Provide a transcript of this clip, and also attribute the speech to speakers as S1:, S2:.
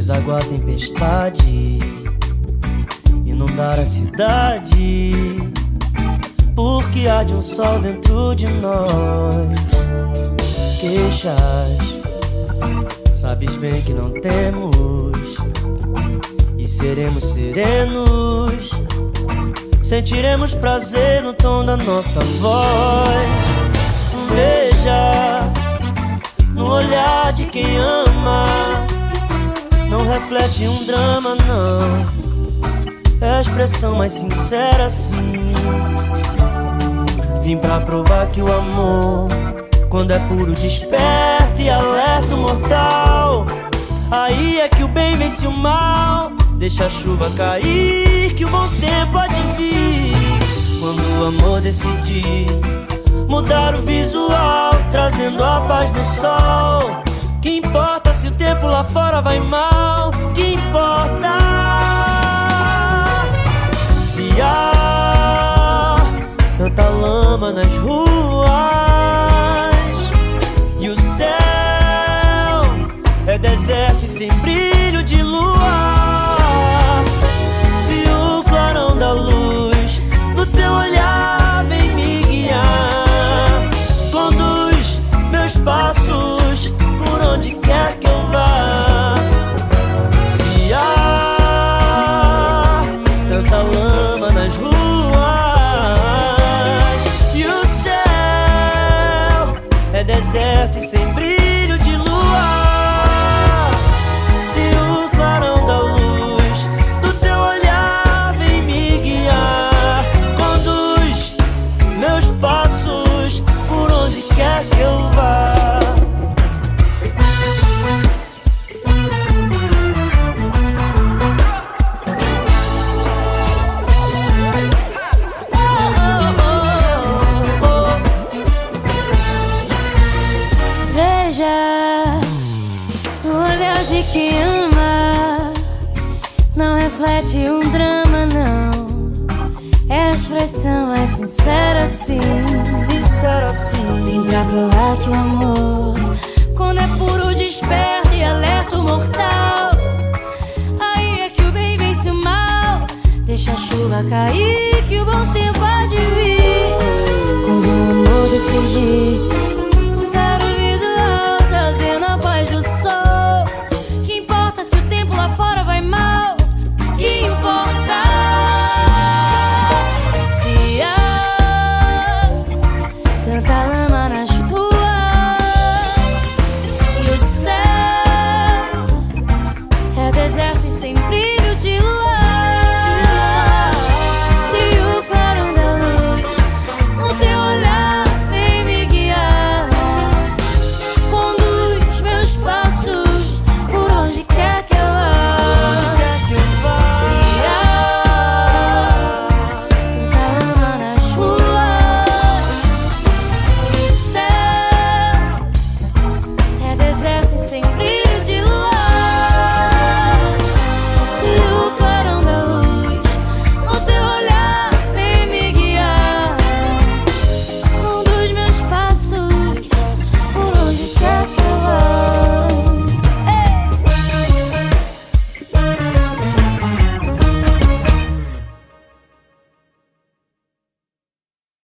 S1: Desaguar a tempestade, inundar a cidade, porque há de um sol dentro de nós. Queixas, sabes bem que não temos, e seremos serenos. Sentiremos prazer no tom da nossa voz. Veja no olhar de quem ama. Reflete um drama, não. É a expressão mais sincera, sim. Vim pra provar que o amor, quando é puro, desperta e alerta o mortal. Aí é que o bem vence o mal. Deixa a chuva cair, que o bom tempo há vir. Quando o amor decidir mudar o visual, trazendo a paz do sol. Que importa tempo lá fora vai mal? Que importa se há tanta lama nas ruas e o céu é deserto e sem brilho É deserto e sem brilho.
S2: O olhar de quem ama não reflete um drama, não. É a expressão, é sincera sim.
S1: Sincera
S2: sim.
S1: Vim pra
S2: provar que o amor, quando é puro, desperta e alerta o mortal. Aí é que o bem vence o mal.
S1: Deixa
S2: a chuva cair, que o bom tempo há de vir. Quando o amor decidir.